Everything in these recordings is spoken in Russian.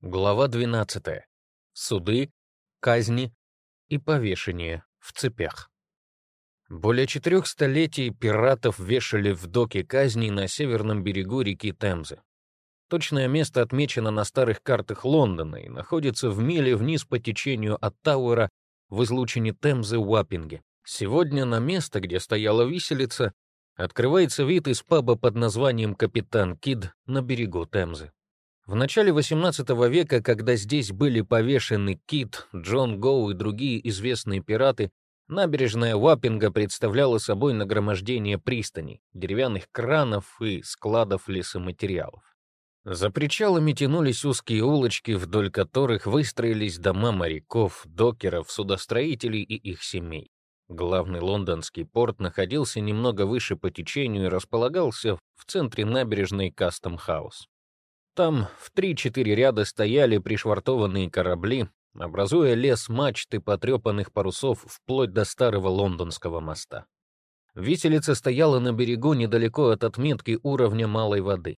Глава 12. Суды, казни и повешение в цепях. Более четырех столетий пиратов вешали в доке казней на северном берегу реки Темзы. Точное место отмечено на старых картах Лондона и находится в миле вниз по течению от Тауэра в излучине Темзы Уаппинге. Сегодня на место, где стояла виселица, открывается вид из паба под названием «Капитан Кид» на берегу Темзы. В начале XVIII века, когда здесь были повешены Кит, Джон Гоу и другие известные пираты, набережная Уаппинга представляла собой нагромождение пристаней, деревянных кранов и складов лесоматериалов. За причалами тянулись узкие улочки, вдоль которых выстроились дома моряков, докеров, судостроителей и их семей. Главный лондонский порт находился немного выше по течению и располагался в центре набережной Кастом-хаус. Там в три-четыре ряда стояли пришвартованные корабли, образуя лес мачты потрепанных парусов вплоть до старого лондонского моста. Виселица стояла на берегу недалеко от отметки уровня малой воды.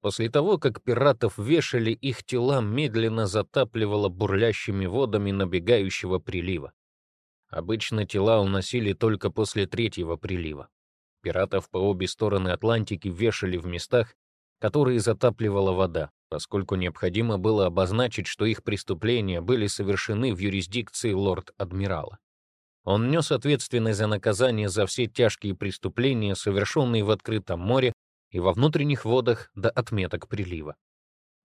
После того, как пиратов вешали, их тела медленно затапливало бурлящими водами набегающего прилива. Обычно тела уносили только после третьего прилива. Пиратов по обе стороны Атлантики вешали в местах, которые затапливала вода, поскольку необходимо было обозначить, что их преступления были совершены в юрисдикции лорд-адмирала. Он нес ответственность за наказание за все тяжкие преступления, совершенные в открытом море и во внутренних водах до отметок прилива.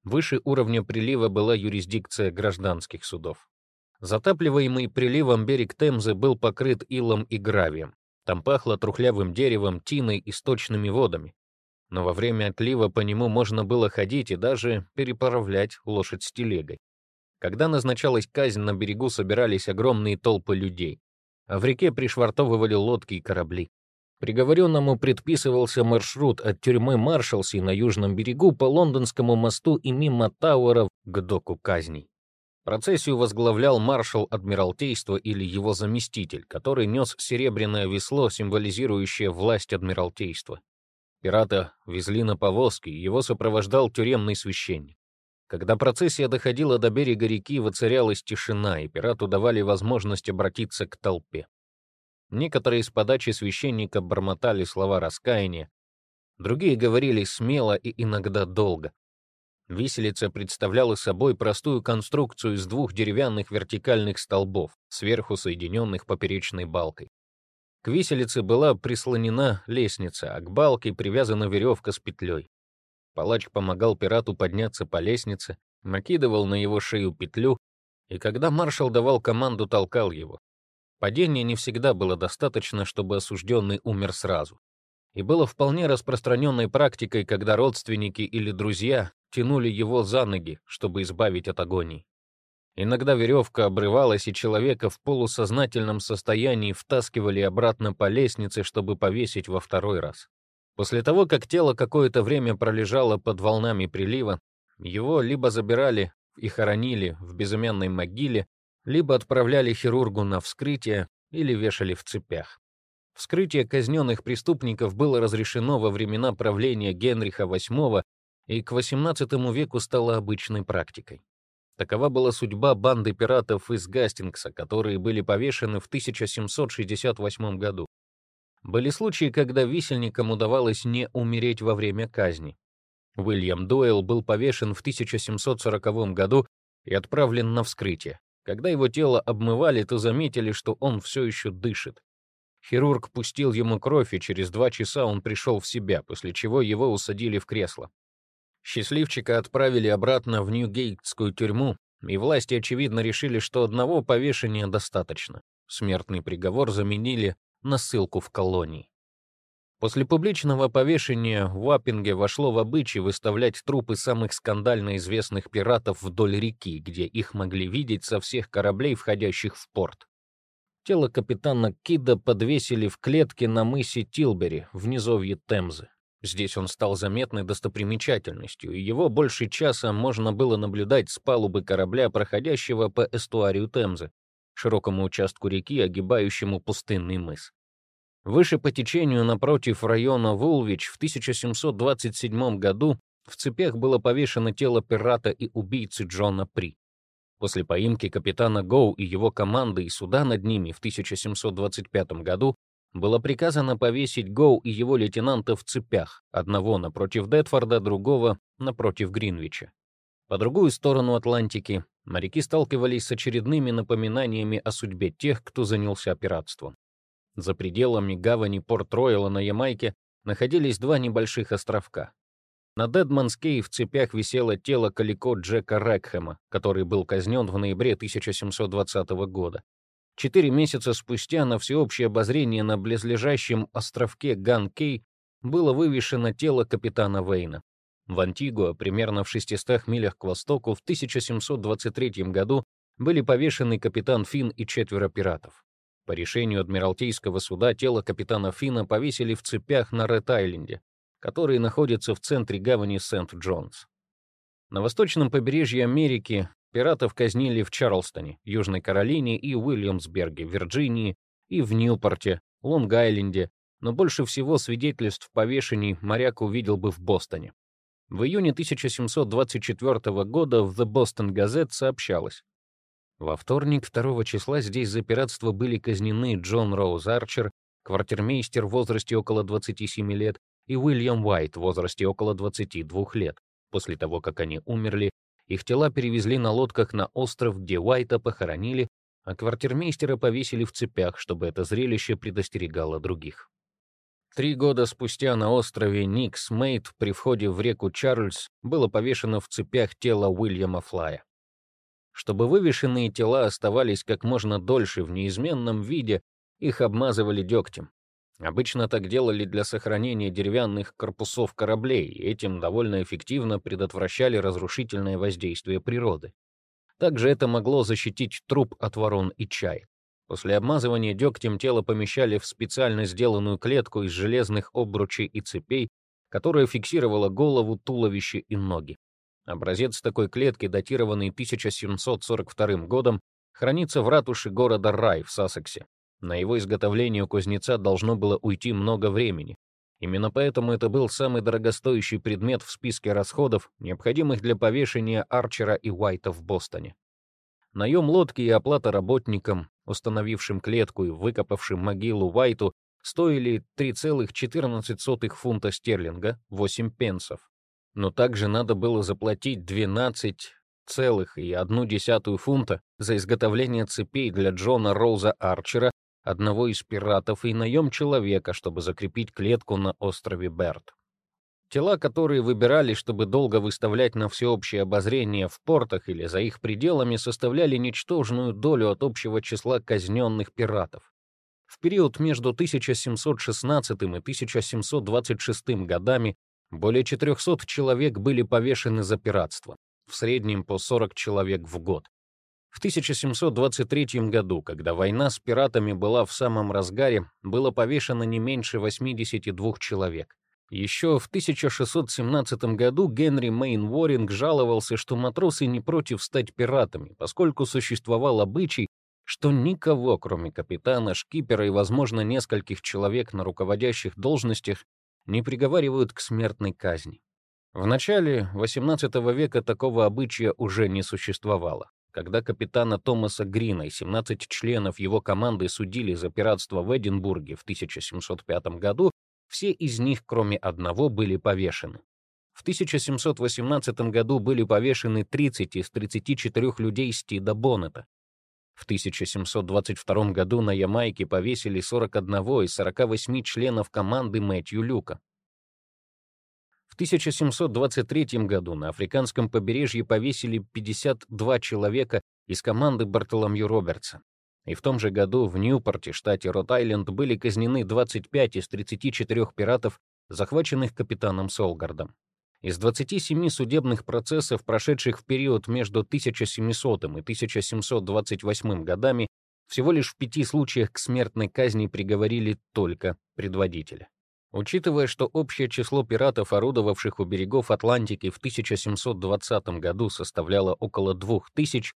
Выше уровня прилива была юрисдикция гражданских судов. Затапливаемый приливом берег Темзы был покрыт илом и гравием. Там пахло трухлявым деревом, тиной и сточными водами но во время отлива по нему можно было ходить и даже переправлять лошадь с телегой. Когда назначалась казнь, на берегу собирались огромные толпы людей, а в реке пришвартовывали лодки и корабли. Приговоренному предписывался маршрут от тюрьмы Маршалси на южном берегу по Лондонскому мосту и мимо Тауэра к доку казней. Процессию возглавлял маршал Адмиралтейства или его заместитель, который нес серебряное весло, символизирующее власть Адмиралтейства. Пирата везли на повозке, и его сопровождал тюремный священник. Когда процессия доходила до берега реки, воцарялась тишина, и пирату давали возможность обратиться к толпе. Некоторые из подачи священника бормотали слова раскаяния, другие говорили смело и иногда долго. Виселица представляла собой простую конструкцию из двух деревянных вертикальных столбов, сверху соединенных поперечной балкой. К виселице была прислонена лестница, а к балке привязана веревка с петлей. Палач помогал пирату подняться по лестнице, накидывал на его шею петлю, и когда маршал давал команду, толкал его. Падения не всегда было достаточно, чтобы осужденный умер сразу. И было вполне распространенной практикой, когда родственники или друзья тянули его за ноги, чтобы избавить от агонии. Иногда веревка обрывалась, и человека в полусознательном состоянии втаскивали обратно по лестнице, чтобы повесить во второй раз. После того, как тело какое-то время пролежало под волнами прилива, его либо забирали и хоронили в безымянной могиле, либо отправляли хирургу на вскрытие или вешали в цепях. Вскрытие казненных преступников было разрешено во времена правления Генриха VIII и к XVIII веку стало обычной практикой. Такова была судьба банды пиратов из Гастингса, которые были повешены в 1768 году. Были случаи, когда висельникам удавалось не умереть во время казни. Уильям Дойл был повешен в 1740 году и отправлен на вскрытие. Когда его тело обмывали, то заметили, что он все еще дышит. Хирург пустил ему кровь, и через два часа он пришел в себя, после чего его усадили в кресло. Счастливчика отправили обратно в Ньюгейтскую тюрьму, и власти, очевидно, решили, что одного повешения достаточно. Смертный приговор заменили на ссылку в колонии. После публичного повешения в Уаппинге вошло в обычай выставлять трупы самых скандально известных пиратов вдоль реки, где их могли видеть со всех кораблей, входящих в порт. Тело капитана Кида подвесили в клетке на мысе Тилбери, в низовье Темзы. Здесь он стал заметной достопримечательностью, и его больше часа можно было наблюдать с палубы корабля, проходящего по эстуарию Темзы, широкому участку реки, огибающему пустынный мыс. Выше по течению напротив района Вулвич в 1727 году в цепях было повешено тело пирата и убийцы Джона При. После поимки капитана Гоу и его команды и суда над ними в 1725 году было приказано повесить Гоу и его лейтенанта в цепях, одного напротив Детфорда, другого напротив Гринвича. По другую сторону Атлантики моряки сталкивались с очередными напоминаниями о судьбе тех, кто занялся пиратством. За пределами гавани Порт-Ройла на Ямайке находились два небольших островка. На Дедманс-Кей в цепях висело тело Калико Джека Рекхэма, который был казнен в ноябре 1720 года. Четыре месяца спустя на всеобщее обозрение на близлежащем островке Ган-Кей было вывешено тело капитана Вейна. В Антигуа, примерно в 600 милях к востоку, в 1723 году были повешены капитан Финн и четверо пиратов. По решению Адмиралтейского суда тело капитана Фина повесили в цепях на Ред-Айленде, который находится в центре гавани Сент-Джонс. На восточном побережье Америки Пиратов казнили в Чарлстоне, Южной Каролине и Уильямсберге, Вирджинии и в Ньюпорте, Лонг-Айленде, но больше всего свидетельств повешений моряк увидел бы в Бостоне. В июне 1724 года в The Boston Gazette сообщалось. Во вторник 2 числа здесь за пиратство были казнены Джон Роуз Арчер, квартирмейстер в возрасте около 27 лет, и Уильям Уайт в возрасте около 22 лет. После того, как они умерли, их тела перевезли на лодках на остров, где Уайта похоронили, а квартирмейстера повесили в цепях, чтобы это зрелище предостерегало других. Три года спустя на острове Никс Мейт при входе в реку Чарльз было повешено в цепях тело Уильяма Флая. Чтобы вывешенные тела оставались как можно дольше в неизменном виде, их обмазывали дегтем. Обычно так делали для сохранения деревянных корпусов кораблей, и этим довольно эффективно предотвращали разрушительное воздействие природы. Также это могло защитить труп от ворон и чай. После обмазывания дегтем тело помещали в специально сделанную клетку из железных обручей и цепей, которая фиксировала голову, туловище и ноги. Образец такой клетки, датированный 1742 годом, хранится в ратуше города Рай в Сассексе. На его изготовление у кузнеца должно было уйти много времени. Именно поэтому это был самый дорогостоящий предмет в списке расходов, необходимых для повешения Арчера и Уайта в Бостоне. Наем лодки и оплата работникам, установившим клетку и выкопавшим могилу Уайту, стоили 3,14 фунта стерлинга, 8 пенсов. Но также надо было заплатить 12,1 фунта за изготовление цепей для Джона Роуза Арчера одного из пиратов и наем человека, чтобы закрепить клетку на острове Берт. Тела, которые выбирали, чтобы долго выставлять на всеобщее обозрение в портах или за их пределами, составляли ничтожную долю от общего числа казненных пиратов. В период между 1716 и 1726 годами более 400 человек были повешены за пиратство, в среднем по 40 человек в год. В 1723 году, когда война с пиратами была в самом разгаре, было повешено не меньше 82 человек. Еще в 1617 году Генри Мейн Уоринг жаловался, что матросы не против стать пиратами, поскольку существовал обычай, что никого, кроме капитана, шкипера и, возможно, нескольких человек на руководящих должностях, не приговаривают к смертной казни. В начале XVIII века такого обычая уже не существовало. Когда капитана Томаса Грина и 17 членов его команды судили за пиратство в Эдинбурге в 1705 году, все из них, кроме одного, были повешены. В 1718 году были повешены 30 из 34 людей Стида Боннета. В 1722 году на Ямайке повесили 41 из 48 членов команды Мэтью Люка. В 1723 году на африканском побережье повесили 52 человека из команды Бартоломью Робертса. И в том же году в Ньюпорте, штате Рот-Айленд, были казнены 25 из 34 пиратов, захваченных капитаном Солгардом. Из 27 судебных процессов, прошедших в период между 1700 и 1728 годами, всего лишь в пяти случаях к смертной казни приговорили только предводителя. Учитывая, что общее число пиратов, орудовавших у берегов Атлантики в 1720 году составляло около 2000,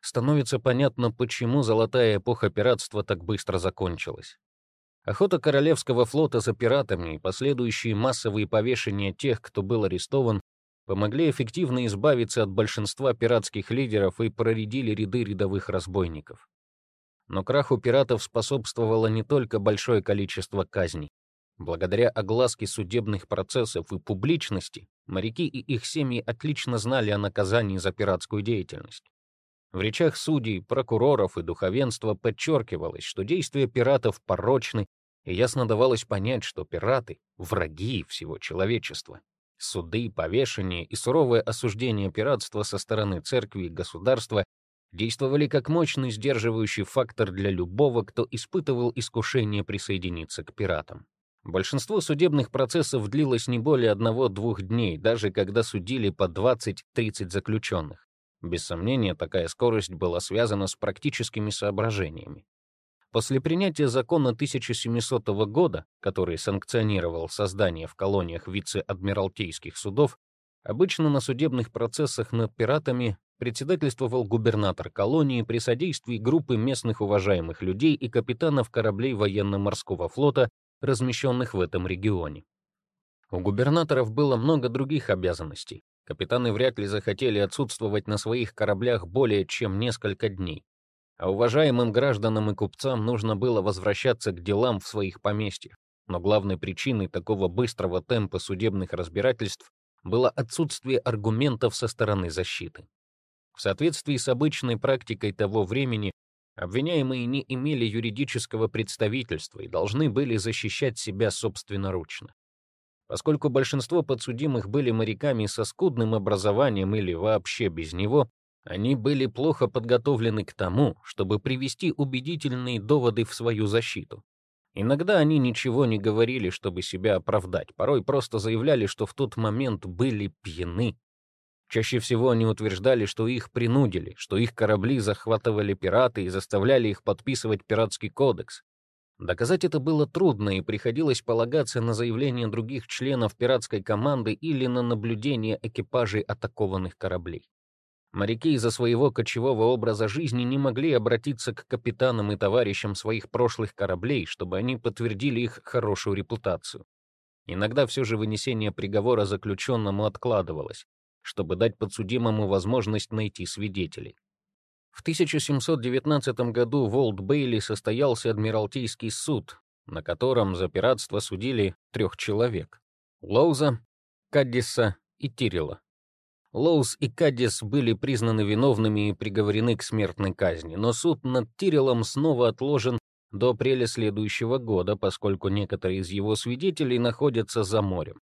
становится понятно, почему золотая эпоха пиратства так быстро закончилась. Охота Королевского флота за пиратами и последующие массовые повешения тех, кто был арестован, помогли эффективно избавиться от большинства пиратских лидеров и проредили ряды рядовых разбойников. Но краху пиратов способствовало не только большое количество казней. Благодаря огласке судебных процессов и публичности, моряки и их семьи отлично знали о наказании за пиратскую деятельность. В речах судей, прокуроров и духовенства подчеркивалось, что действия пиратов порочны, и ясно давалось понять, что пираты — враги всего человечества. Суды, повешения и суровое осуждение пиратства со стороны церкви и государства действовали как мощный сдерживающий фактор для любого, кто испытывал искушение присоединиться к пиратам. Большинство судебных процессов длилось не более одного-двух дней, даже когда судили по 20-30 заключенных. Без сомнения, такая скорость была связана с практическими соображениями. После принятия закона 1700 года, который санкционировал создание в колониях вице-адмиралтейских судов, обычно на судебных процессах над пиратами председательствовал губернатор колонии при содействии группы местных уважаемых людей и капитанов кораблей военно-морского флота, размещенных в этом регионе. У губернаторов было много других обязанностей. Капитаны вряд ли захотели отсутствовать на своих кораблях более чем несколько дней а уважаемым гражданам и купцам нужно было возвращаться к делам в своих поместьях. Но главной причиной такого быстрого темпа судебных разбирательств было отсутствие аргументов со стороны защиты. В соответствии с обычной практикой того времени, обвиняемые не имели юридического представительства и должны были защищать себя собственноручно. Поскольку большинство подсудимых были моряками со скудным образованием или вообще без него, они были плохо подготовлены к тому, чтобы привести убедительные доводы в свою защиту. Иногда они ничего не говорили, чтобы себя оправдать, порой просто заявляли, что в тот момент были пьяны. Чаще всего они утверждали, что их принудили, что их корабли захватывали пираты и заставляли их подписывать пиратский кодекс. Доказать это было трудно, и приходилось полагаться на заявления других членов пиратской команды или на наблюдение экипажей атакованных кораблей. Моряки из-за своего кочевого образа жизни не могли обратиться к капитанам и товарищам своих прошлых кораблей, чтобы они подтвердили их хорошую репутацию. Иногда все же вынесение приговора заключенному откладывалось, чтобы дать подсудимому возможность найти свидетелей. В 1719 году в Олд-Бейли состоялся Адмиралтейский суд, на котором за пиратство судили трех человек — Лоуза, Каддиса и Тирила. Лоус и Каддис были признаны виновными и приговорены к смертной казни, но суд над Тирелом снова отложен до апреля следующего года, поскольку некоторые из его свидетелей находятся за морем.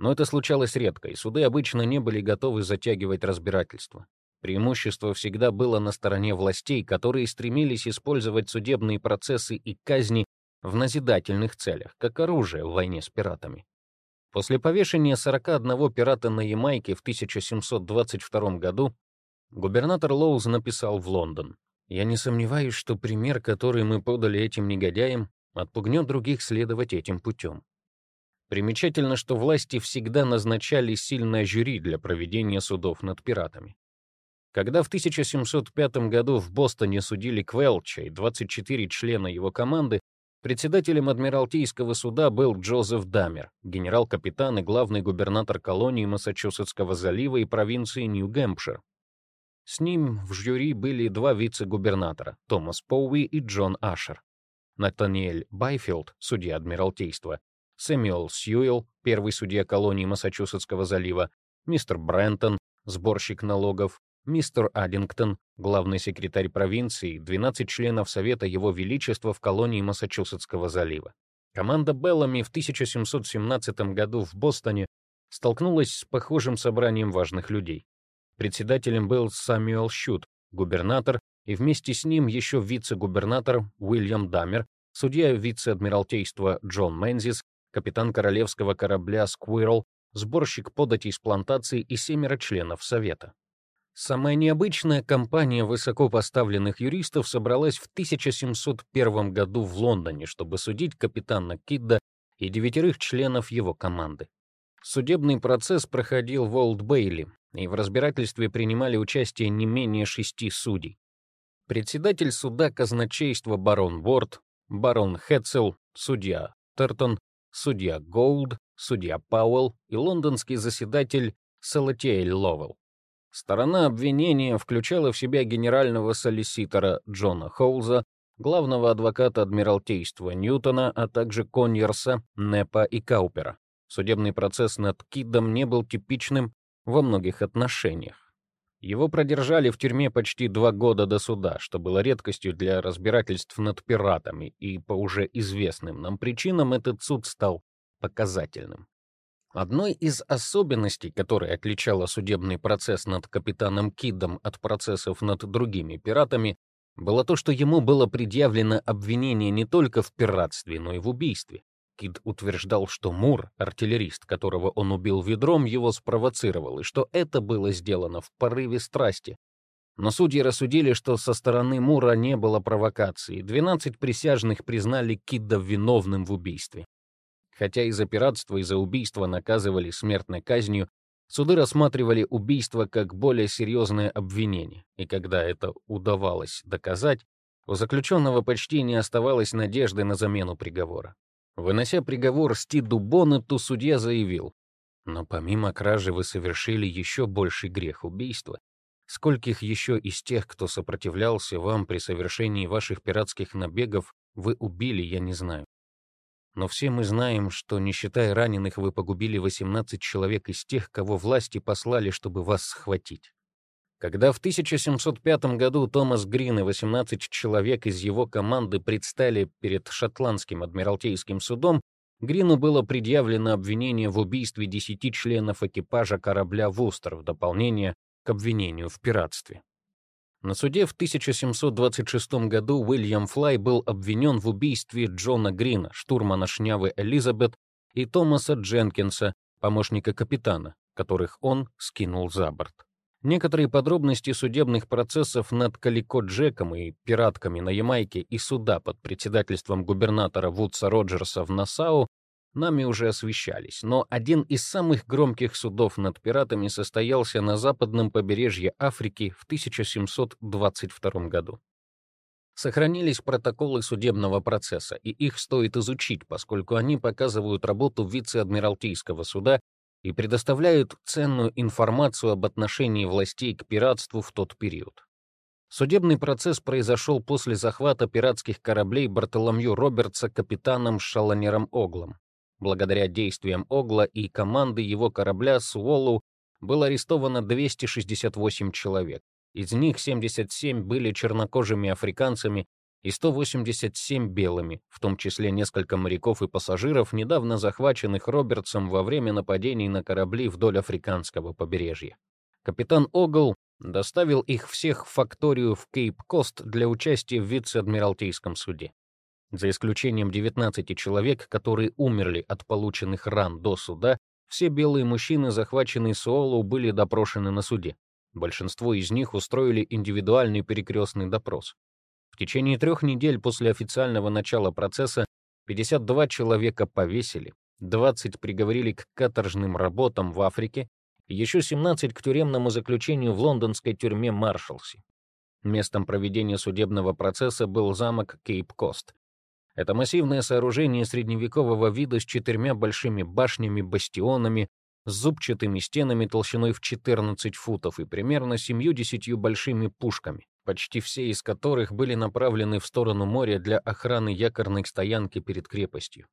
Но это случалось редко, и суды обычно не были готовы затягивать разбирательство. Преимущество всегда было на стороне властей, которые стремились использовать судебные процессы и казни в назидательных целях, как оружие в войне с пиратами. После повешения 41 пирата на Ямайке в 1722 году губернатор Лоуз написал в Лондон. «Я не сомневаюсь, что пример, который мы подали этим негодяям, отпугнет других следовать этим путем. Примечательно, что власти всегда назначали сильное жюри для проведения судов над пиратами. Когда в 1705 году в Бостоне судили Квелча и 24 члена его команды, Председателем Адмиралтейского суда был Джозеф Дамер, генерал-капитан и главный губернатор колонии Массачусетского залива и провинции Нью-Гэмпшир. С ним в жюри были два вице-губернатора — Томас Поуи и Джон Ашер. Натаниэль Байфилд, судья Адмиралтейства, Сэмюэл Сьюэлл, первый судья колонии Массачусетского залива, мистер Брентон, сборщик налогов, мистер Аддингтон, главный секретарь провинции, 12 членов Совета Его Величества в колонии Массачусетского залива. Команда Беллами в 1717 году в Бостоне столкнулась с похожим собранием важных людей. Председателем был Самюэл Щут, губернатор, и вместе с ним еще вице-губернатор Уильям Дамер, судья вице-адмиралтейства Джон Мензис, капитан королевского корабля «Сквирл», сборщик податей с плантации и семеро членов Совета. Самая необычная компания высокопоставленных юристов собралась в 1701 году в Лондоне, чтобы судить капитана Кидда и девятерых членов его команды. Судебный процесс проходил в Олд-Бейли, и в разбирательстве принимали участие не менее шести судей. Председатель суда казначейства барон Ворд, барон Хетцел, судья Тертон, судья Голд, судья Пауэлл и лондонский заседатель Салатиэль Ловелл. Сторона обвинения включала в себя генерального солиситора Джона Хоуза, главного адвоката Адмиралтейства Ньютона, а также Коньерса, Непа и Каупера. Судебный процесс над Кидом не был типичным во многих отношениях. Его продержали в тюрьме почти два года до суда, что было редкостью для разбирательств над пиратами, и по уже известным нам причинам этот суд стал показательным. Одной из особенностей, которая отличала судебный процесс над капитаном Кидом от процессов над другими пиратами, было то, что ему было предъявлено обвинение не только в пиратстве, но и в убийстве. Кид утверждал, что Мур, артиллерист, которого он убил ведром, его спровоцировал, и что это было сделано в порыве страсти. Но судьи рассудили, что со стороны Мура не было провокации. 12 присяжных признали Кидда виновным в убийстве. Хотя и за пиратство, и за убийство наказывали смертной казнью, Суды рассматривали убийство как более серьезное обвинение, и когда это удавалось доказать, у заключенного почти не оставалось надежды на замену приговора. Вынося приговор Стиду Боннету, судья заявил, «Но помимо кражи вы совершили еще больший грех убийства. Скольких еще из тех, кто сопротивлялся вам при совершении ваших пиратских набегов, вы убили, я не знаю. Но все мы знаем, что, не считая раненых, вы погубили 18 человек из тех, кого власти послали, чтобы вас схватить. Когда в 1705 году Томас Грин и 18 человек из его команды предстали перед шотландским адмиралтейским судом, Грину было предъявлено обвинение в убийстве 10 членов экипажа корабля «Вустер» в дополнение к обвинению в пиратстве. На суде в 1726 году Уильям Флай был обвинен в убийстве Джона Грина, штурмана шнявы Элизабет, и Томаса Дженкинса, помощника капитана, которых он скинул за борт. Некоторые подробности судебных процессов над Калико Джеком и пиратками на Ямайке и суда под председательством губернатора Вудса Роджерса в Нассау нами уже освещались, но один из самых громких судов над пиратами состоялся на западном побережье Африки в 1722 году. Сохранились протоколы судебного процесса, и их стоит изучить, поскольку они показывают работу вице-адмиралтейского суда и предоставляют ценную информацию об отношении властей к пиратству в тот период. Судебный процесс произошел после захвата пиратских кораблей Бартоломью Робертса капитаном Шалонером Оглом. Благодаря действиям Огла и команды его корабля Суолу было арестовано 268 человек. Из них 77 были чернокожими африканцами и 187 белыми, в том числе несколько моряков и пассажиров, недавно захваченных Робертсом во время нападений на корабли вдоль африканского побережья. Капитан Огл доставил их всех в факторию в Кейп-Кост для участия в вице-адмиралтейском суде. За исключением 19 человек, которые умерли от полученных ран до суда, все белые мужчины, захваченные Суолу, были допрошены на суде. Большинство из них устроили индивидуальный перекрестный допрос. Течение трех недель после официального начала процесса 52 человека повесили, 20 приговорили к каторжным работам в Африке, еще 17 к тюремному заключению в лондонской тюрьме Маршалси. Местом проведения судебного процесса был замок Кейп-Кост, это массивное сооружение средневекового вида с четырьмя большими башнями-бастионами, с зубчатыми стенами толщиной в 14 футов и примерно 70 большими пушками, почти все из которых были направлены в сторону моря для охраны якорной стоянки перед крепостью.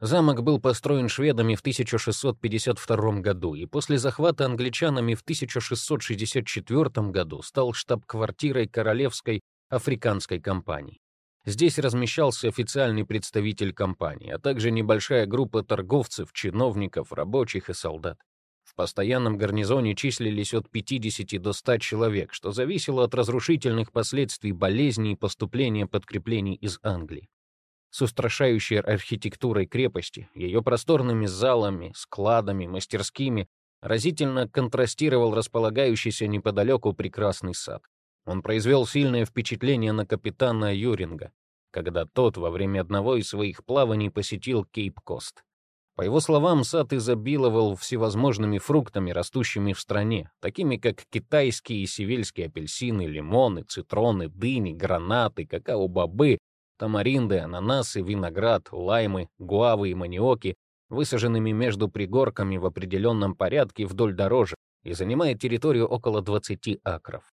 Замок был построен шведами в 1652 году и после захвата англичанами в 1664 году стал штаб-квартирой Королевской африканской компании. Здесь размещался официальный представитель компании, а также небольшая группа торговцев, чиновников, рабочих и солдат. Постоянном гарнизоне числились от 50 до 100 человек, что зависело от разрушительных последствий болезней и поступления подкреплений из Англии. С устрашающей архитектурой крепости, ее просторными залами, складами, мастерскими, разительно контрастировал располагающийся неподалеку прекрасный сад. Он произвел сильное впечатление на капитана Юринга, когда тот во время одного из своих плаваний посетил Кейп-Кост. По его словам, сад изобиловал всевозможными фруктами, растущими в стране, такими как китайские и севильские апельсины, лимоны, цитроны, дыни, гранаты, какао-бобы, тамаринды, ананасы, виноград, лаймы, гуавы и маниоки, высаженными между пригорками в определенном порядке вдоль дорожек и занимает территорию около 20 акров.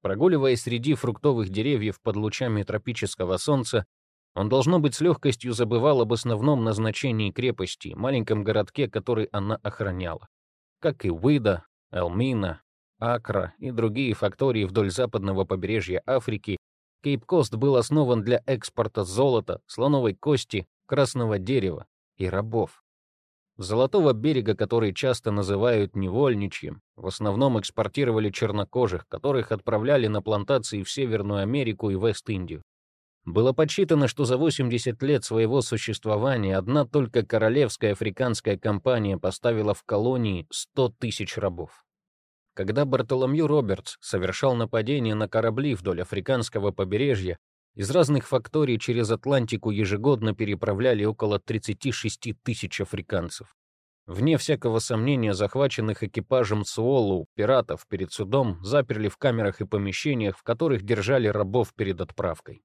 Прогуливаясь среди фруктовых деревьев под лучами тропического солнца, он, должно быть, с легкостью забывал об основном назначении крепости, маленьком городке, который она охраняла. Как и Уида, Элмина, Акра и другие фактории вдоль западного побережья Африки, Кейп-Кост был основан для экспорта золота, слоновой кости, красного дерева и рабов. Золотого берега, который часто называют невольничьим, в основном экспортировали чернокожих, которых отправляли на плантации в Северную Америку и Вест-Индию. Было подсчитано, что за 80 лет своего существования одна только Королевская африканская компания поставила в колонии 100 тысяч рабов. Когда Бартоломью Робертс совершал нападение на корабли вдоль африканского побережья, из разных факторий через Атлантику ежегодно переправляли около 36 тысяч африканцев. Вне всякого сомнения, захваченных экипажем Суолу пиратов перед судом заперли в камерах и помещениях, в которых держали рабов перед отправкой.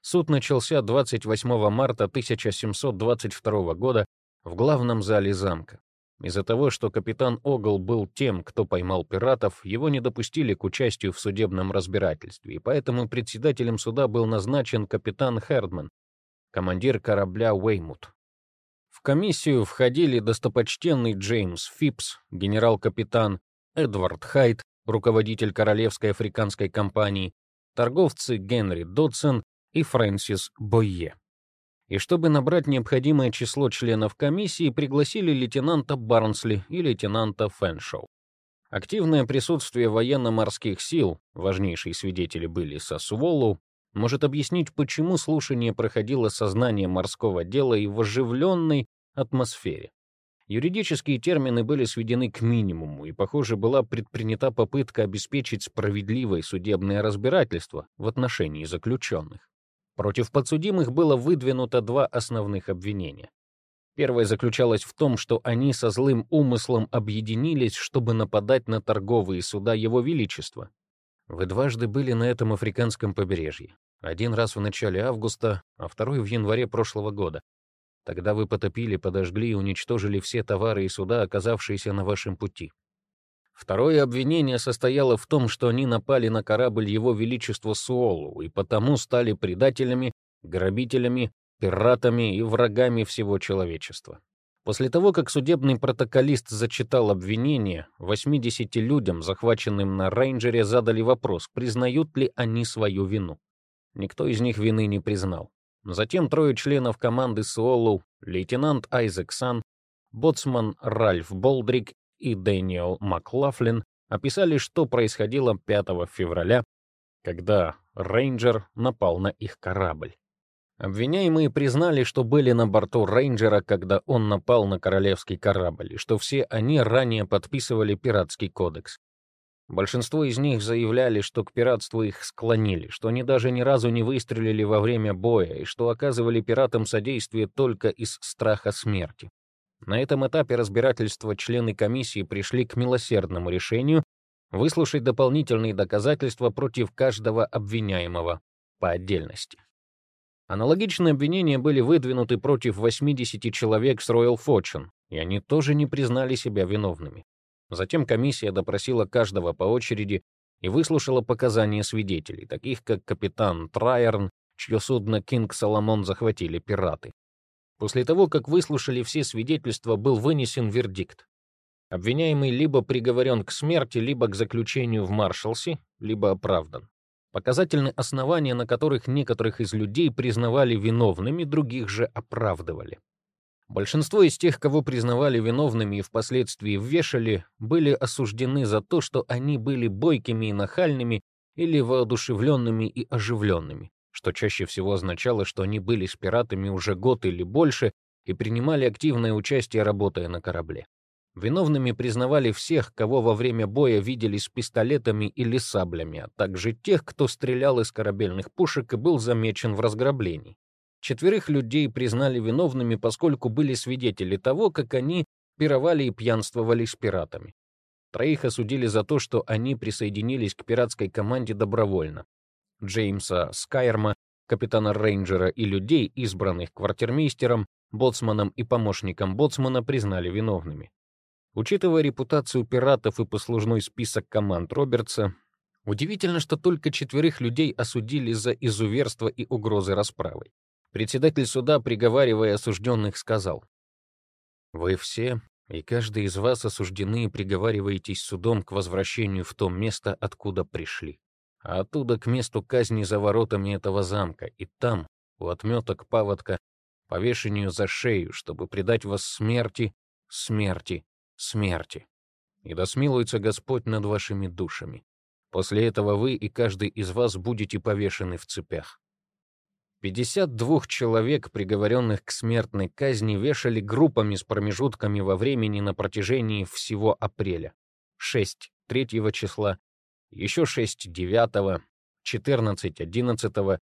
Суд начался 28 марта 1722 года в главном зале замка. Из-за того, что капитан Огл был тем, кто поймал пиратов, его не допустили к участию в судебном разбирательстве, и поэтому председателем суда был назначен капитан Хердман, командир корабля Уэймут. В комиссию входили достопочтенный Джеймс Фипс, генерал-капитан, Эдвард Хайт, руководитель Королевской африканской компании, торговцы Генри Додсон и Фрэнсис Бойе и чтобы набрать необходимое число членов комиссии, пригласили лейтенанта Барнсли и лейтенанта Фэншоу. Активное присутствие военно-морских сил, важнейшие свидетели были Сосволу, может объяснить, почему слушание проходило сознание морского дела и в оживленной атмосфере. Юридические термины были сведены к минимуму, и, похоже, была предпринята попытка обеспечить справедливое судебное разбирательство в отношении заключенных. Против подсудимых было выдвинуто два основных обвинения. Первое заключалось в том, что они со злым умыслом объединились, чтобы нападать на торговые суда Его Величества. Вы дважды были на этом африканском побережье. Один раз в начале августа, а второй в январе прошлого года. Тогда вы потопили, подожгли и уничтожили все товары и суда, оказавшиеся на вашем пути. Второе обвинение состояло в том, что они напали на корабль Его Величества Суолу и потому стали предателями, грабителями, пиратами и врагами всего человечества. После того, как судебный протоколист зачитал обвинение, 80 людям, захваченным на рейнджере, задали вопрос, признают ли они свою вину. Никто из них вины не признал. Затем трое членов команды Суолу, лейтенант Айзек Сан, боцман Ральф Болдрик и Дэниел Маклафлин описали, что происходило 5 февраля, когда рейнджер напал на их корабль. Обвиняемые признали, что были на борту рейнджера, когда он напал на королевский корабль, и что все они ранее подписывали пиратский кодекс. Большинство из них заявляли, что к пиратству их склонили, что они даже ни разу не выстрелили во время боя и что оказывали пиратам содействие только из страха смерти. На этом этапе разбирательства члены комиссии пришли к милосердному решению выслушать дополнительные доказательства против каждого обвиняемого по отдельности. Аналогичные обвинения были выдвинуты против 80 человек с Royal Fortune, и они тоже не признали себя виновными. Затем комиссия допросила каждого по очереди и выслушала показания свидетелей, таких как капитан Трайерн, чье судно «Кинг Соломон» захватили пираты. После того, как выслушали все свидетельства, был вынесен вердикт. Обвиняемый либо приговорен к смерти, либо к заключению в Маршалсе, либо оправдан. Показательны основания, на которых некоторых из людей признавали виновными, других же оправдывали. Большинство из тех, кого признавали виновными и впоследствии вешали, были осуждены за то, что они были бойкими и нахальными или воодушевленными и оживленными что чаще всего означало, что они были с пиратами уже год или больше и принимали активное участие, работая на корабле. Виновными признавали всех, кого во время боя видели с пистолетами или саблями, а также тех, кто стрелял из корабельных пушек и был замечен в разграблении. Четверых людей признали виновными, поскольку были свидетели того, как они пировали и пьянствовали с пиратами. Троих осудили за то, что они присоединились к пиратской команде добровольно. Джеймса Скайерма, капитана рейнджера и людей, избранных квартирмейстером, боцманом и помощником боцмана признали виновными. Учитывая репутацию пиратов и послужной список команд Робертса, удивительно, что только четверых людей осудили за изуверство и угрозы расправой. Председатель суда, приговаривая осужденных, сказал, «Вы все и каждый из вас осуждены и приговариваетесь судом к возвращению в то место, откуда пришли, а оттуда к месту казни за воротами этого замка, и там, у отметок паводка, повешению за шею, чтобы предать вас смерти, смерти, смерти. И да смилуется Господь над вашими душами. После этого вы и каждый из вас будете повешены в цепях. 52 человек, приговоренных к смертной казни, вешали группами с промежутками во времени на протяжении всего апреля. 6 — 3 числа, еще 6 — 9, 14 — 11,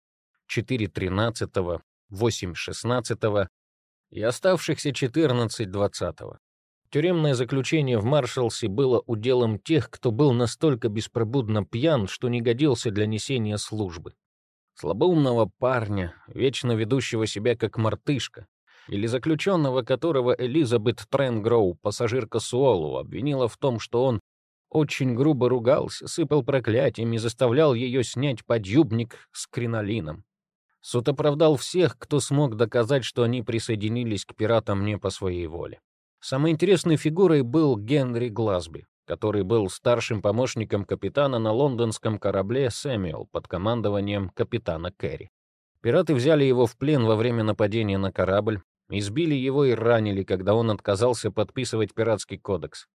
4 — 13, 8 — 16 и оставшихся 14 — 20. Тюремное заключение в Маршалсе было уделом тех, кто был настолько беспробудно пьян, что не годился для несения службы слабоумного парня, вечно ведущего себя как мартышка, или заключенного, которого Элизабет Тренгроу, пассажирка Суолу, обвинила в том, что он очень грубо ругался, сыпал проклятиями, заставлял ее снять подъюбник с кринолином. Суд оправдал всех, кто смог доказать, что они присоединились к пиратам не по своей воле. Самой интересной фигурой был Генри Глазби который был старшим помощником капитана на лондонском корабле «Сэмюэл» под командованием капитана Керри. Пираты взяли его в плен во время нападения на корабль, избили его и ранили, когда он отказался подписывать пиратский кодекс.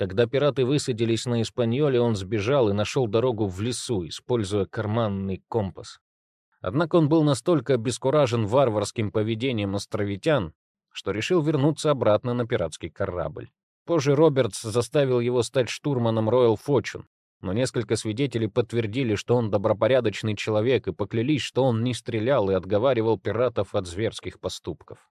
Когда пираты высадились на Испаньоле, он сбежал и нашел дорогу в лесу, используя карманный компас. Однако он был настолько обескуражен варварским поведением островитян, что решил вернуться обратно на пиратский корабль. Позже Робертс заставил его стать штурманом Royal Fortune, но несколько свидетелей подтвердили, что он добропорядочный человек и поклялись, что он не стрелял и отговаривал пиратов от зверских поступков.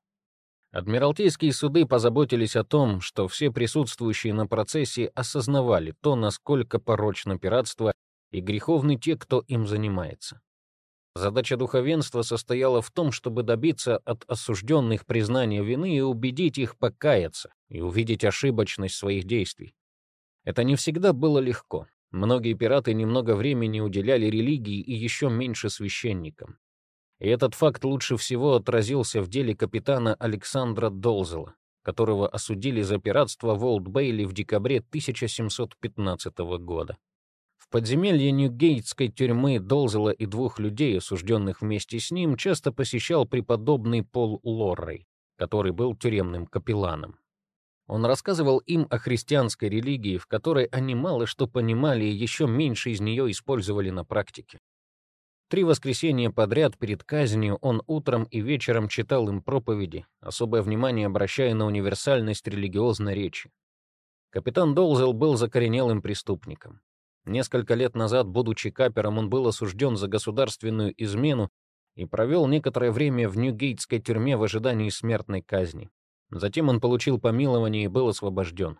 Адмиралтейские суды позаботились о том, что все присутствующие на процессе осознавали то, насколько порочно пиратство и греховны те, кто им занимается. Задача духовенства состояла в том, чтобы добиться от осужденных признания вины и убедить их покаяться и увидеть ошибочность своих действий. Это не всегда было легко. Многие пираты немного времени уделяли религии и еще меньше священникам. И этот факт лучше всего отразился в деле капитана Александра Долзела, которого осудили за пиратство в Олд-Бейли в декабре 1715 года. В подземелье Ньюгейтской тюрьмы Долзела и двух людей, осужденных вместе с ним, часто посещал преподобный Пол Лоррей, который был тюремным капелланом. Он рассказывал им о христианской религии, в которой они мало что понимали и еще меньше из нее использовали на практике. Три воскресенья подряд перед казнью он утром и вечером читал им проповеди, особое внимание обращая на универсальность религиозной речи. Капитан Долзел был закоренелым преступником. Несколько лет назад, будучи капером, он был осужден за государственную измену и провел некоторое время в Ньюгейтской тюрьме в ожидании смертной казни. Затем он получил помилование и был освобожден.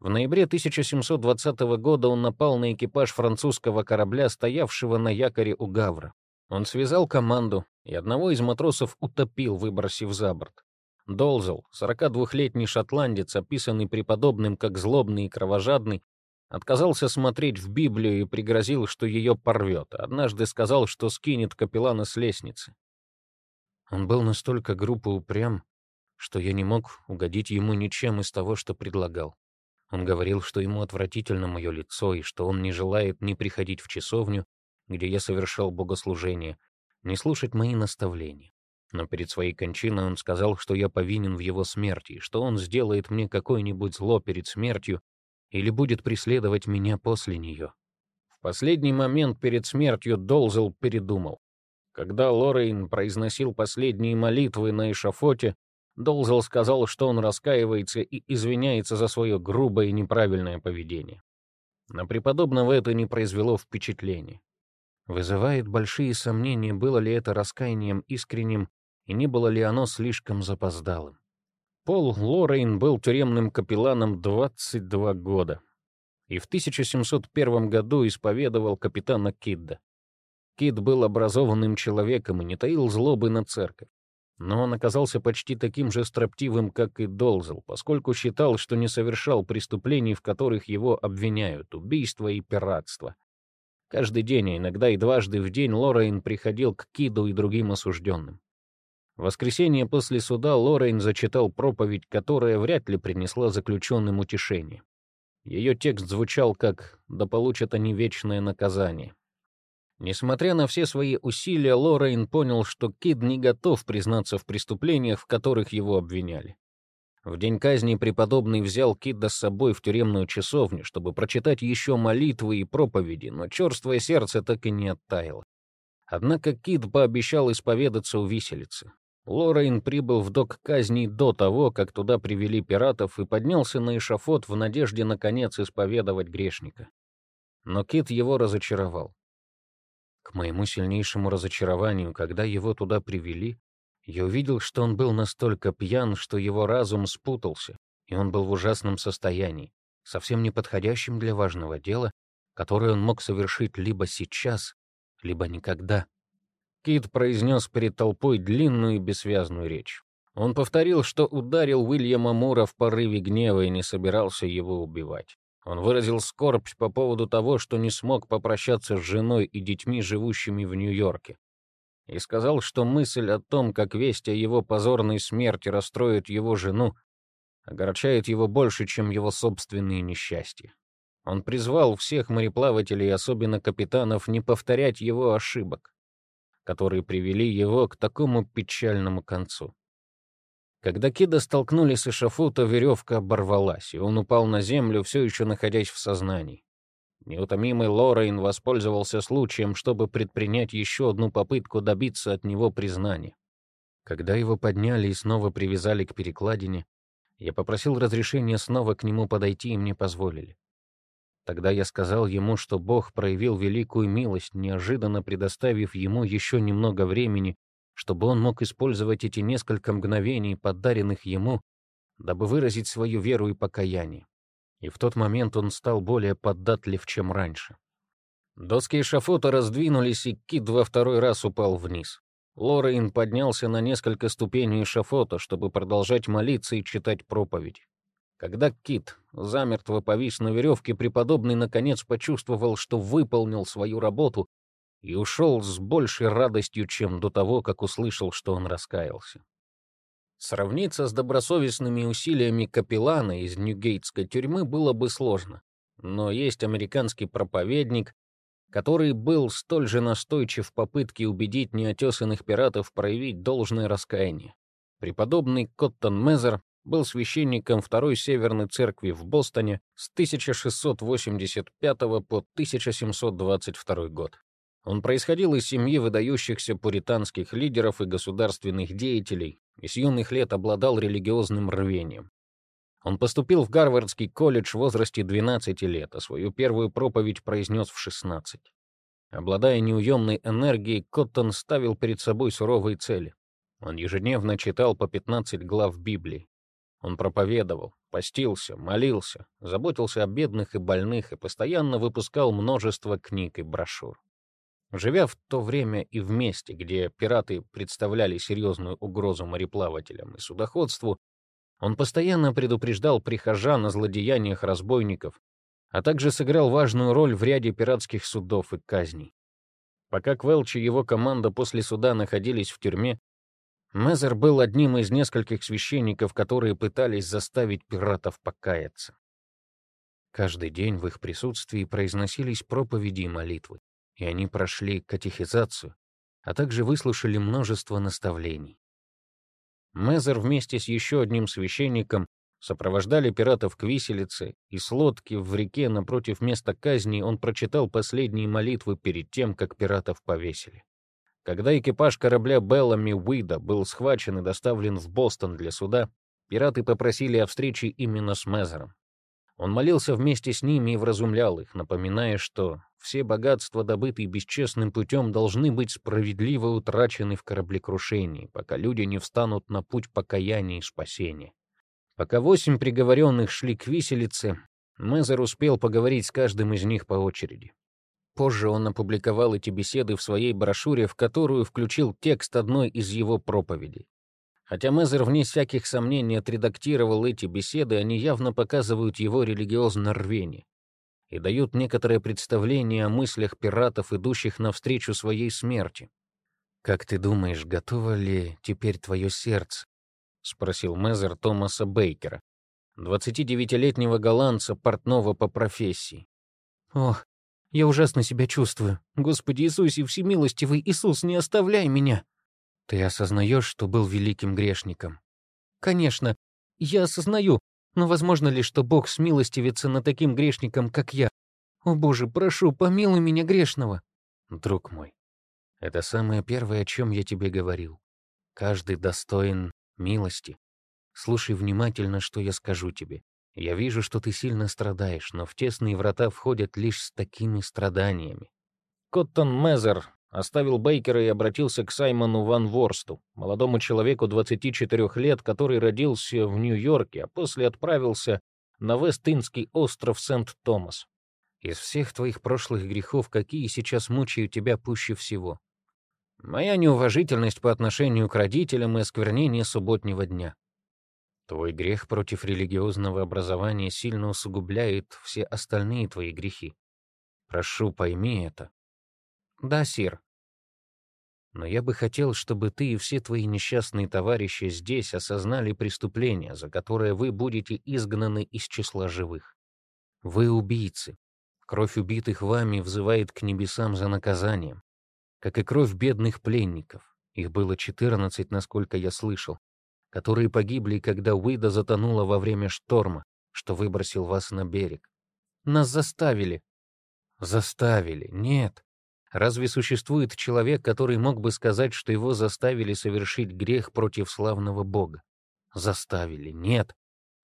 В ноябре 1720 года он напал на экипаж французского корабля, стоявшего на якоре у Гавра. Он связал команду, и одного из матросов утопил, выбросив за борт. Долзел, 42-летний шотландец, описанный преподобным как злобный и кровожадный, Отказался смотреть в Библию и пригрозил, что ее порвет. Однажды сказал, что скинет капеллана с лестницы. Он был настолько груб и упрям, что я не мог угодить ему ничем из того, что предлагал. Он говорил, что ему отвратительно мое лицо и что он не желает ни приходить в часовню, где я совершал богослужение, ни слушать мои наставления. Но перед своей кончиной он сказал, что я повинен в его смерти, что он сделает мне какое-нибудь зло перед смертью, или будет преследовать меня после нее. В последний момент перед смертью Долзел передумал. Когда Лорейн произносил последние молитвы на эшафоте, Долзел сказал, что он раскаивается и извиняется за свое грубое и неправильное поведение. На преподобного это не произвело впечатления. Вызывает большие сомнения, было ли это раскаянием искренним и не было ли оно слишком запоздалым. Пол Лорейн был тюремным капелланом 22 года и в 1701 году исповедовал капитана Кидда. Кид был образованным человеком и не таил злобы на церковь. Но он оказался почти таким же строптивым, как и Долзел, поскольку считал, что не совершал преступлений, в которых его обвиняют, убийство и пиратство. Каждый день, а иногда и дважды в день, Лорейн приходил к Киду и другим осужденным. В воскресенье после суда Лорейн зачитал проповедь, которая вряд ли принесла заключенным утешение. Ее текст звучал как «Да получат они вечное наказание». Несмотря на все свои усилия, Лорейн понял, что Кид не готов признаться в преступлениях, в которых его обвиняли. В день казни преподобный взял Кида с собой в тюремную часовню, чтобы прочитать еще молитвы и проповеди, но черствое сердце так и не оттаяло. Однако Кид пообещал исповедаться у виселицы. Лорейн прибыл в док казни до того, как туда привели пиратов, и поднялся на эшафот в надежде наконец исповедовать грешника. Но Кит его разочаровал. К моему сильнейшему разочарованию, когда его туда привели, я увидел, что он был настолько пьян, что его разум спутался, и он был в ужасном состоянии, совсем неподходящим для важного дела, которое он мог совершить либо сейчас, либо никогда. Кит произнес перед толпой длинную и бессвязную речь. Он повторил, что ударил Уильяма Мура в порыве гнева и не собирался его убивать. Он выразил скорбь по поводу того, что не смог попрощаться с женой и детьми, живущими в Нью-Йорке. И сказал, что мысль о том, как весть о его позорной смерти расстроит его жену, огорчает его больше, чем его собственные несчастья. Он призвал всех мореплавателей, особенно капитанов, не повторять его ошибок, которые привели его к такому печальному концу. Когда Кида столкнули с эшафота, веревка оборвалась, и он упал на землю, все еще находясь в сознании. Неутомимый Лорейн воспользовался случаем, чтобы предпринять еще одну попытку добиться от него признания. Когда его подняли и снова привязали к перекладине, я попросил разрешения снова к нему подойти, и мне позволили. Тогда я сказал ему, что Бог проявил великую милость, неожиданно предоставив ему еще немного времени чтобы он мог использовать эти несколько мгновений, подаренных ему, дабы выразить свою веру и покаяние. И в тот момент он стал более поддатлив, чем раньше. Доски эшафота раздвинулись, и Кит во второй раз упал вниз. Лорейн поднялся на несколько ступеней эшафота, чтобы продолжать молиться и читать проповедь. Когда Кит замертво повис на веревке, преподобный наконец почувствовал, что выполнил свою работу и ушел с большей радостью, чем до того, как услышал, что он раскаялся. Сравниться с добросовестными усилиями капеллана из Ньюгейтской тюрьмы было бы сложно, но есть американский проповедник, который был столь же настойчив в попытке убедить неотесанных пиратов проявить должное раскаяние. Преподобный Коттон Мезер был священником Второй Северной Церкви в Бостоне с 1685 по 1722 год. Он происходил из семьи выдающихся пуританских лидеров и государственных деятелей и с юных лет обладал религиозным рвением. Он поступил в Гарвардский колледж в возрасте 12 лет, а свою первую проповедь произнес в 16. Обладая неуемной энергией, Коттон ставил перед собой суровые цели. Он ежедневно читал по 15 глав Библии. Он проповедовал, постился, молился, заботился о бедных и больных и постоянно выпускал множество книг и брошюр. Живя в то время и в месте, где пираты представляли серьезную угрозу мореплавателям и судоходству, он постоянно предупреждал прихожан о злодеяниях разбойников, а также сыграл важную роль в ряде пиратских судов и казней. Пока Квелч и его команда после суда находились в тюрьме, Мезер был одним из нескольких священников, которые пытались заставить пиратов покаяться. Каждый день в их присутствии произносились проповеди и молитвы и они прошли катехизацию, а также выслушали множество наставлений. Мезер вместе с еще одним священником сопровождали пиратов к виселице, и с лодки в реке напротив места казни он прочитал последние молитвы перед тем, как пиратов повесили. Когда экипаж корабля Беллами Уида был схвачен и доставлен в Бостон для суда, пираты попросили о встрече именно с Мезером. Он молился вместе с ними и вразумлял их, напоминая, что все богатства, добытые бесчестным путем, должны быть справедливо утрачены в кораблекрушении, пока люди не встанут на путь покаяния и спасения. Пока восемь приговоренных шли к виселице, Мезер успел поговорить с каждым из них по очереди. Позже он опубликовал эти беседы в своей брошюре, в которую включил текст одной из его проповедей. Хотя Мезер вне всяких сомнений отредактировал эти беседы, они явно показывают его религиозное рвение и дают некоторое представление о мыслях пиратов, идущих навстречу своей смерти. «Как ты думаешь, готово ли теперь твое сердце?» — спросил Мезер Томаса Бейкера, 29-летнего голландца, портного по профессии. «Ох, я ужасно себя чувствую. Господи Иисусе, всемилостивый Иисус, не оставляй меня!» «Ты осознаешь, что был великим грешником?» «Конечно, я осознаю, но возможно ли, что Бог смилостивится над таким грешником, как я? О Боже, прошу, помилуй меня грешного!» «Друг мой, это самое первое, о чем я тебе говорил. Каждый достоин милости. Слушай внимательно, что я скажу тебе. Я вижу, что ты сильно страдаешь, но в тесные врата входят лишь с такими страданиями. Коттон Мезер оставил Бейкера и обратился к Саймону Ван Ворсту, молодому человеку 24 лет, который родился в Нью-Йорке, а после отправился на Вест-Индский остров Сент-Томас. Из всех твоих прошлых грехов какие сейчас мучают тебя пуще всего? Моя неуважительность по отношению к родителям и осквернение субботнего дня. Твой грех против религиозного образования сильно усугубляет все остальные твои грехи. Прошу, пойми это. Да, сир. Но я бы хотел, чтобы ты и все твои несчастные товарищи здесь осознали преступление, за которое вы будете изгнаны из числа живых. Вы убийцы. Кровь убитых вами взывает к небесам за наказанием, как и кровь бедных пленников. Их было 14, насколько я слышал которые погибли, когда Уида затонула во время шторма, что выбросил вас на берег. Нас заставили. Заставили? Нет. Разве существует человек, который мог бы сказать, что его заставили совершить грех против славного Бога? Заставили? Нет.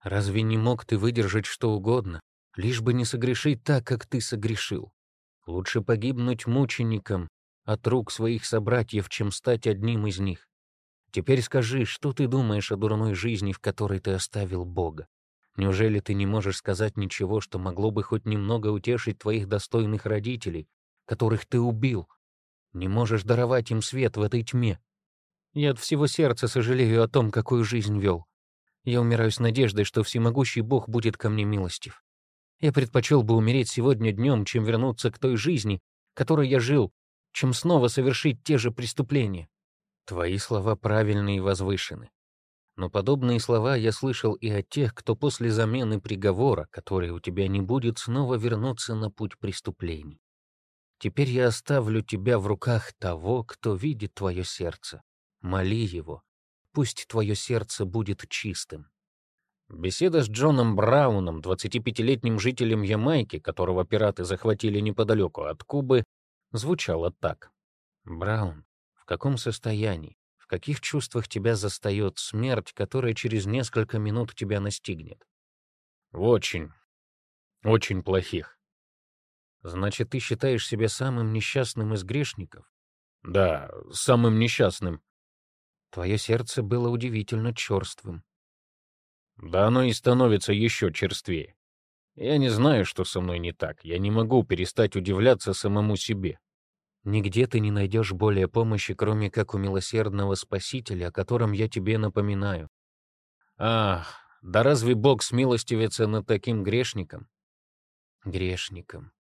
Разве не мог ты выдержать что угодно, лишь бы не согрешить так, как ты согрешил? Лучше погибнуть мучеником от рук своих собратьев, чем стать одним из них. Теперь скажи, что ты думаешь о дурной жизни, в которой ты оставил Бога? Неужели ты не можешь сказать ничего, что могло бы хоть немного утешить твоих достойных родителей, которых ты убил? Не можешь даровать им свет в этой тьме? Я от всего сердца сожалею о том, какую жизнь вел. Я умираю с надеждой, что всемогущий Бог будет ко мне милостив. Я предпочел бы умереть сегодня днем, чем вернуться к той жизни, которой я жил, чем снова совершить те же преступления. Твои слова правильны и возвышены. Но подобные слова я слышал и от тех, кто после замены приговора, который у тебя не будет, снова вернуться на путь преступлений. Теперь я оставлю тебя в руках того, кто видит твое сердце. Моли его. Пусть твое сердце будет чистым. Беседа с Джоном Брауном, 25-летним жителем Ямайки, которого пираты захватили неподалеку от Кубы, звучала так. «Браун, в каком состоянии, в каких чувствах тебя застает смерть, которая через несколько минут тебя настигнет? Очень, очень плохих. Значит, ты считаешь себя самым несчастным из грешников? Да, самым несчастным. Твое сердце было удивительно черствым. Да оно и становится еще черствее. Я не знаю, что со мной не так. Я не могу перестать удивляться самому себе. Нигде ты не найдешь более помощи, кроме как у милосердного Спасителя, о котором я тебе напоминаю. Ах, да разве Бог смилостивится над таким грешником? Грешником.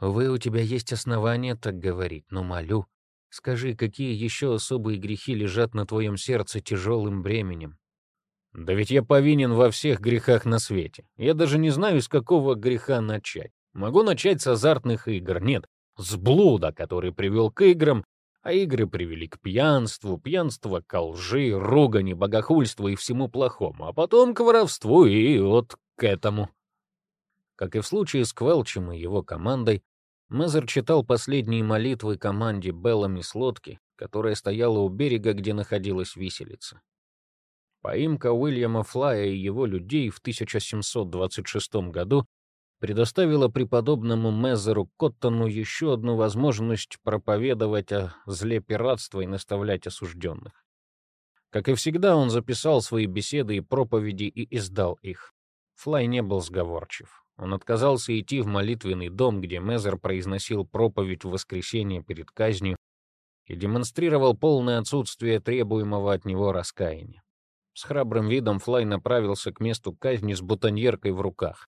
Вы у тебя есть основания так говорить, но молю, скажи, какие еще особые грехи лежат на твоем сердце тяжелым бременем? Да ведь я повинен во всех грехах на свете. Я даже не знаю, с какого греха начать. Могу начать с азартных игр. Нет, с блуда, который привел к играм, а игры привели к пьянству, пьянство к лжи, ругани, богохульству и всему плохому, а потом к воровству и вот к этому. Как и в случае с Квелчем и его командой, Мезер читал последние молитвы команде Беллами с лодки, которая стояла у берега, где находилась виселица. Поимка Уильяма Флая и его людей в 1726 году предоставила преподобному Мезеру Коттону еще одну возможность проповедовать о зле пиратства и наставлять осужденных. Как и всегда, он записал свои беседы и проповеди и издал их. Флай не был сговорчив. Он отказался идти в молитвенный дом, где Мезер произносил проповедь в воскресенье перед казнью и демонстрировал полное отсутствие требуемого от него раскаяния. С храбрым видом Флай направился к месту казни с бутоньеркой в руках,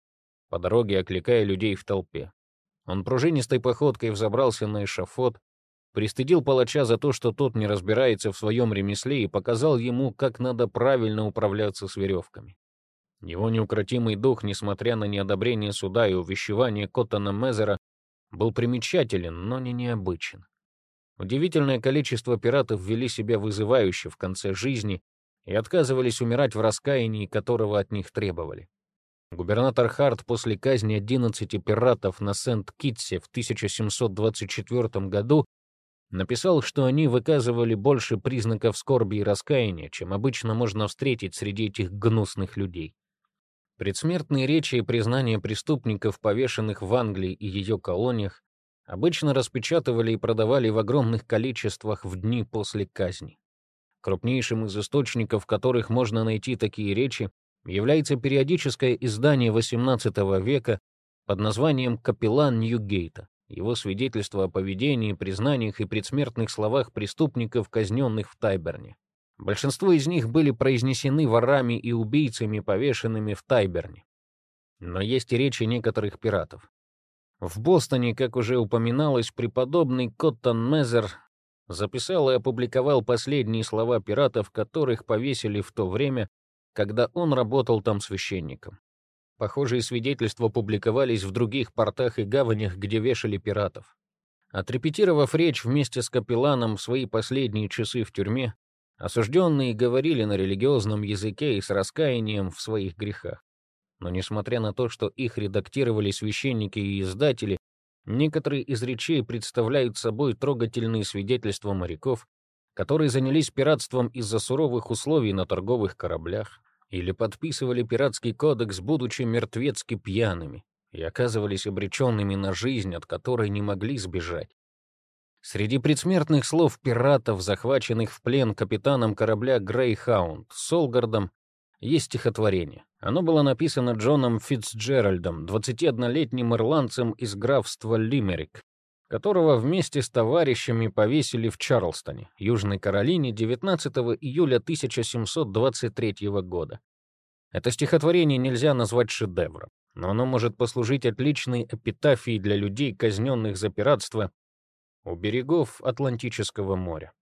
по дороге окликая людей в толпе. Он пружинистой походкой взобрался на эшафот, пристыдил палача за то, что тот не разбирается в своем ремесле, и показал ему, как надо правильно управляться с веревками. Его неукротимый дух, несмотря на неодобрение суда и увещевание Коттона Мезера, был примечателен, но не необычен. Удивительное количество пиратов вели себя вызывающе в конце жизни и отказывались умирать в раскаянии, которого от них требовали. Губернатор Харт после казни 11 пиратов на Сент-Китсе в 1724 году написал, что они выказывали больше признаков скорби и раскаяния, чем обычно можно встретить среди этих гнусных людей. Предсмертные речи и признания преступников, повешенных в Англии и ее колониях, обычно распечатывали и продавали в огромных количествах в дни после казни. Крупнейшим из источников, в которых можно найти такие речи, является периодическое издание XVIII века под названием «Капеллан Ньюгейта». Его свидетельство о поведении, признаниях и предсмертных словах преступников, казненных в Тайберне. Большинство из них были произнесены ворами и убийцами, повешенными в Тайберне. Но есть и речи некоторых пиратов. В Бостоне, как уже упоминалось, преподобный Коттон Мезер записал и опубликовал последние слова пиратов, которых повесили в то время, когда он работал там священником. Похожие свидетельства публиковались в других портах и гаванях, где вешали пиратов. Отрепетировав речь вместе с капелланом в свои последние часы в тюрьме, осужденные говорили на религиозном языке и с раскаянием в своих грехах. Но несмотря на то, что их редактировали священники и издатели, некоторые из речей представляют собой трогательные свидетельства моряков, которые занялись пиратством из-за суровых условий на торговых кораблях или подписывали пиратский кодекс, будучи мертвецки пьяными, и оказывались обреченными на жизнь, от которой не могли сбежать. Среди предсмертных слов пиратов, захваченных в плен капитаном корабля «Грейхаунд» Солгардом, есть стихотворение. Оно было написано Джоном Фитцджеральдом, 21-летним ирландцем из графства Лимерик, которого вместе с товарищами повесили в Чарлстоне, Южной Каролине, 19 июля 1723 года. Это стихотворение нельзя назвать шедевром, но оно может послужить отличной эпитафией для людей, казненных за пиратство у берегов Атлантического моря.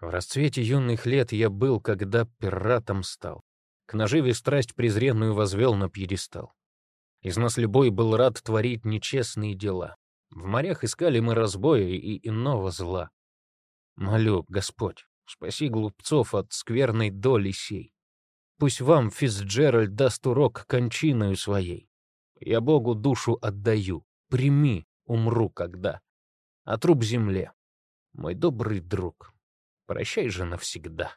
В расцвете юных лет я был, когда пиратом стал. К наживе страсть презренную возвел на пьедестал. Из нас любой был рад творить нечестные дела. В морях искали мы разбоя и иного зла. Молю, Господь, спаси глупцов от скверной доли сей. Пусть вам Фицджеральд даст урок кончиною своей. Я Богу душу отдаю, прими, умру когда. А труп земле, мой добрый друг, прощай же навсегда.